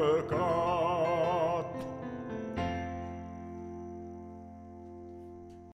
work